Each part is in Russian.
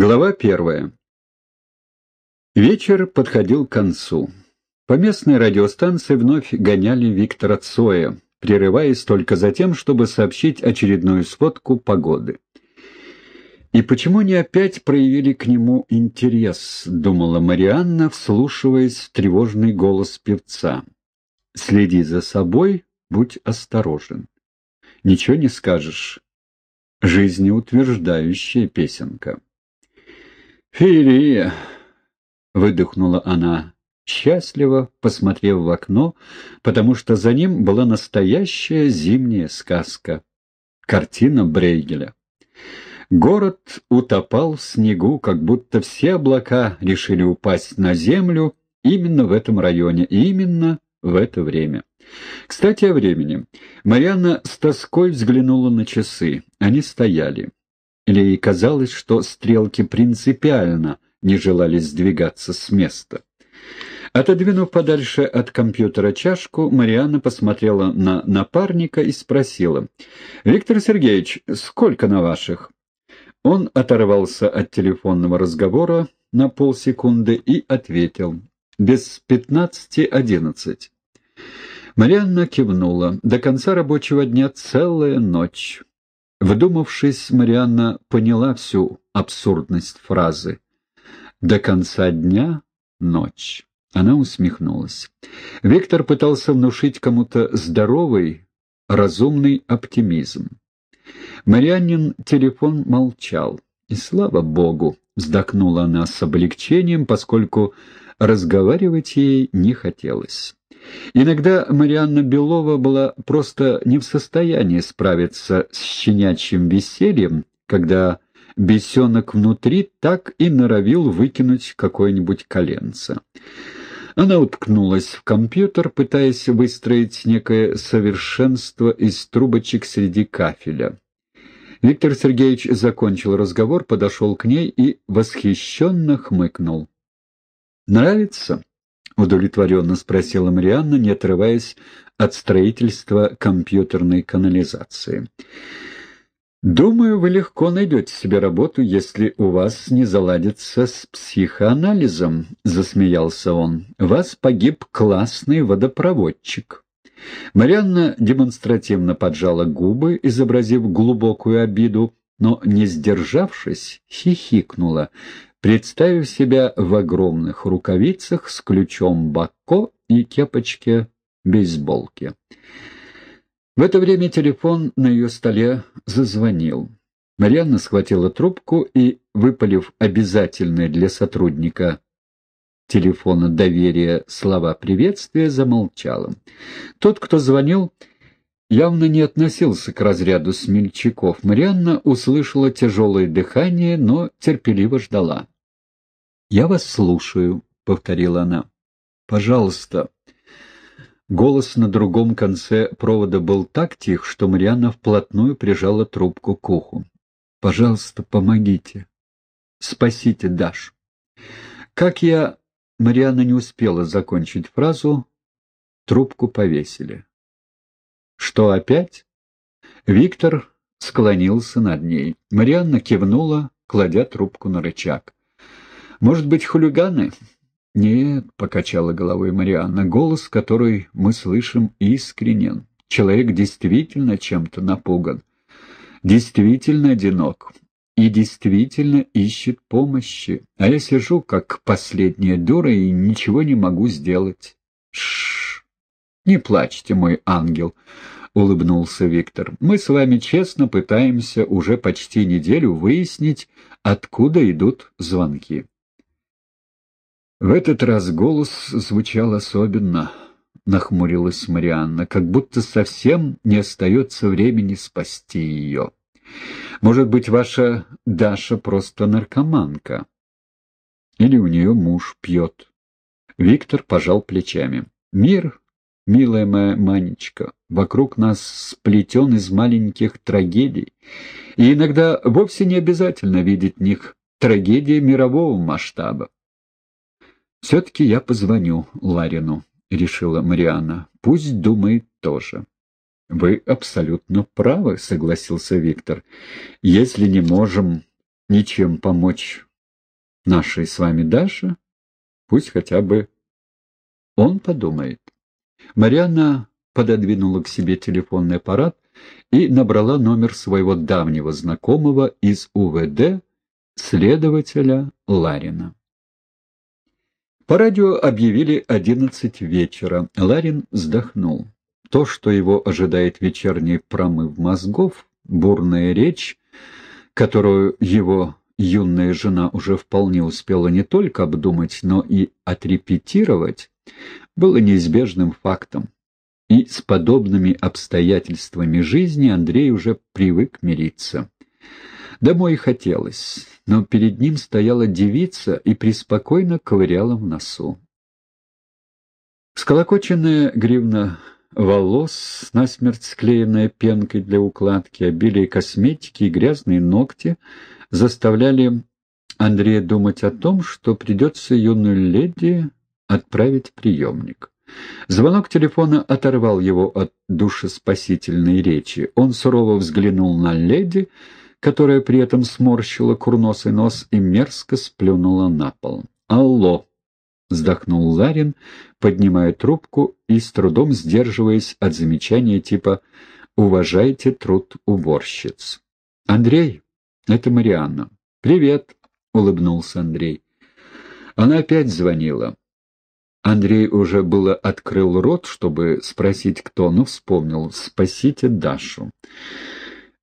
Глава первая. Вечер подходил к концу. По местной радиостанции вновь гоняли Виктора Цоя, прерываясь только за тем, чтобы сообщить очередную сводку погоды. «И почему не опять проявили к нему интерес?» — думала Марианна, вслушиваясь в тревожный голос певца. «Следи за собой, будь осторожен. Ничего не скажешь. Жизнеутверждающая песенка». «Феерия!» — выдохнула она, счастливо посмотрев в окно, потому что за ним была настоящая зимняя сказка. Картина Брейгеля. Город утопал в снегу, как будто все облака решили упасть на землю именно в этом районе и именно в это время. Кстати, о времени. Марьяна с тоской взглянула на часы. Они стояли. Или ей казалось, что стрелки принципиально не желали сдвигаться с места. Отодвинув подальше от компьютера чашку, Марианна посмотрела на напарника и спросила. «Виктор Сергеевич, сколько на ваших?» Он оторвался от телефонного разговора на полсекунды и ответил. «Без пятнадцати одиннадцать». Марианна кивнула. До конца рабочего дня целая ночь. Вдумавшись, Марианна поняла всю абсурдность фразы. «До конца дня — ночь». Она усмехнулась. Виктор пытался внушить кому-то здоровый, разумный оптимизм. Марианнин телефон молчал. И слава богу, вздохнула она с облегчением, поскольку разговаривать ей не хотелось. Иногда Марианна Белова была просто не в состоянии справиться с щенячьим весельем, когда бесенок внутри так и норовил выкинуть какое-нибудь коленце. Она уткнулась в компьютер, пытаясь выстроить некое совершенство из трубочек среди кафеля. Виктор Сергеевич закончил разговор, подошел к ней и восхищенно хмыкнул. «Нравится?» Удовлетворенно спросила Марианна, не отрываясь от строительства компьютерной канализации. «Думаю, вы легко найдете себе работу, если у вас не заладится с психоанализом», — засмеялся он. «У вас погиб классный водопроводчик». Марианна демонстративно поджала губы, изобразив глубокую обиду, но, не сдержавшись, хихикнула, представив себя в огромных рукавицах с ключом Бакко и кепочке бейсболки. В это время телефон на ее столе зазвонил. Марьяна схватила трубку и, выпалив обязательные для сотрудника телефона доверия слова приветствия, замолчала. Тот, кто звонил, явно не относился к разряду смельчаков. Марианна услышала тяжелое дыхание, но терпеливо ждала. «Я вас слушаю», — повторила она. «Пожалуйста». Голос на другом конце провода был так тих, что Марианна вплотную прижала трубку к уху. «Пожалуйста, помогите. Спасите Даш». Как я... Марианна не успела закончить фразу, трубку повесили. «Что опять?» Виктор склонился над ней. Марианна кивнула, кладя трубку на рычаг. «Может быть, хулиганы?» «Нет», — покачала головой Марианна, — «голос, который мы слышим, искренен. Человек действительно чем-то напуган, действительно одинок и действительно ищет помощи. А я сижу, как последняя дура, и ничего не могу сделать. Шш. «Не плачьте, мой ангел», — улыбнулся Виктор. «Мы с вами честно пытаемся уже почти неделю выяснить, откуда идут звонки». В этот раз голос звучал особенно, — нахмурилась Марианна, — как будто совсем не остается времени спасти ее. Может быть, ваша Даша просто наркоманка? Или у нее муж пьет? Виктор пожал плечами. Мир Милая моя Манечка, вокруг нас сплетен из маленьких трагедий, и иногда вовсе не обязательно видеть в них трагедии мирового масштаба. «Все-таки я позвоню Ларину», — решила Мариана. «Пусть думает тоже». «Вы абсолютно правы», — согласился Виктор. «Если не можем ничем помочь нашей с вами Даша, пусть хотя бы он подумает. Марианна пододвинула к себе телефонный аппарат и набрала номер своего давнего знакомого из УВД, следователя Ларина. По радио объявили одиннадцать вечера. Ларин вздохнул. То, что его ожидает вечерний промыв мозгов, бурная речь, которую его юная жена уже вполне успела не только обдумать, но и отрепетировать, было неизбежным фактом. И с подобными обстоятельствами жизни Андрей уже привык мириться. Домой хотелось, но перед ним стояла девица и преспокойно ковыряла в носу. Сколокоченная гривна волос, насмерть склеенная пенкой для укладки, обилие косметики и грязные ногти заставляли Андрея думать о том, что придется юную леди отправить приемник. Звонок телефона оторвал его от душеспасительной речи. Он сурово взглянул на леди, которая при этом сморщила курносый нос и мерзко сплюнула на пол. «Алло!» — вздохнул Ларин, поднимая трубку и с трудом сдерживаясь от замечания типа «Уважайте труд уборщиц». «Андрей, это Марианна». «Привет», — улыбнулся Андрей. Она опять звонила. Андрей уже было открыл рот, чтобы спросить, кто, но вспомнил «Спасите Дашу».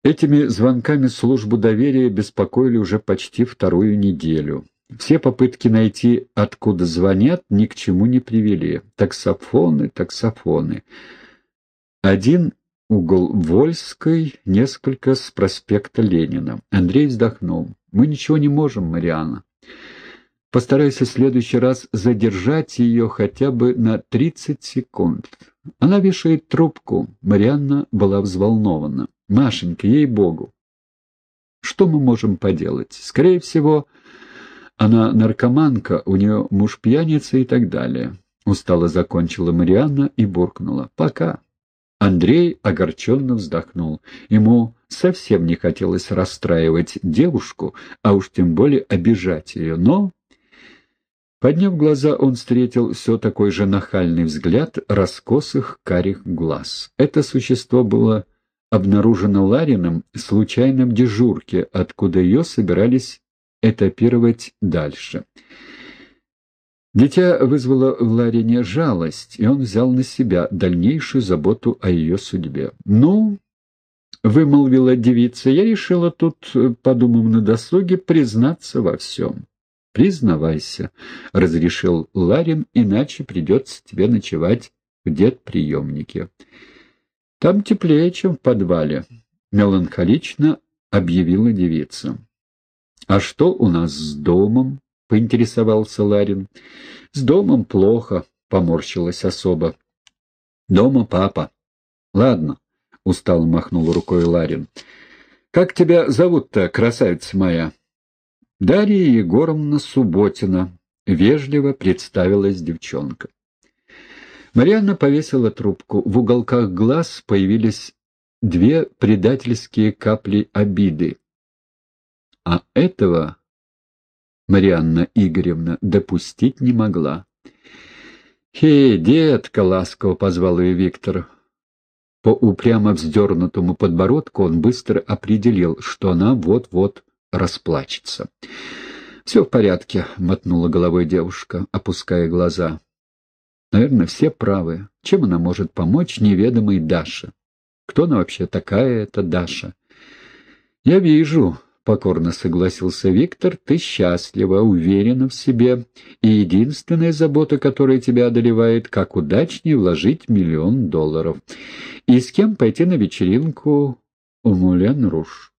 Этими звонками службу доверия беспокоили уже почти вторую неделю. Все попытки найти, откуда звонят, ни к чему не привели. Таксофоны, таксофоны. Один угол Вольской, несколько с проспекта Ленина. Андрей вздохнул. «Мы ничего не можем, Мариана. Постарайся в следующий раз задержать ее хотя бы на 30 секунд. Она вешает трубку. Марианна была взволнована. Машенька, ей-богу. Что мы можем поделать? Скорее всего, она наркоманка, у нее муж пьяница и так далее. Устало закончила Марианна и буркнула. Пока. Андрей огорченно вздохнул. Ему совсем не хотелось расстраивать девушку, а уж тем более обижать ее, но Подняв глаза, он встретил все такой же нахальный взгляд раскосых карих глаз. Это существо было обнаружено Лариным в случайном дежурке, откуда ее собирались этапировать дальше. Дитя вызвало в Ларине жалость, и он взял на себя дальнейшую заботу о ее судьбе. «Ну, — вымолвила девица, — я решила тут, подумав на досуге, признаться во всем». «Признавайся», — разрешил Ларин, — «иначе придется тебе ночевать в дед-приемнике». «Там теплее, чем в подвале», — меланхолично объявила девица. «А что у нас с домом?» — поинтересовался Ларин. «С домом плохо», — поморщилась особа. «Дома папа». «Ладно», — устало махнул рукой Ларин. «Как тебя зовут-то, красавица моя?» Дарья Егоровна Субботина, вежливо представилась девчонка. Марьяна повесила трубку. В уголках глаз появились две предательские капли обиды. А этого Марианна Игоревна допустить не могла. «Хей, детка!» — ласково позвал ее Виктор. По упрямо вздернутому подбородку он быстро определил, что она вот-вот расплачется. «Все в порядке», — мотнула головой девушка, опуская глаза. «Наверное, все правы. Чем она может помочь неведомой Даше? Кто она вообще такая, эта Даша?» «Я вижу», — покорно согласился Виктор, — «ты счастлива, уверена в себе, и единственная забота, которая тебя одолевает, как удачнее вложить миллион долларов. И с кем пойти на вечеринку у Мулен Руш?»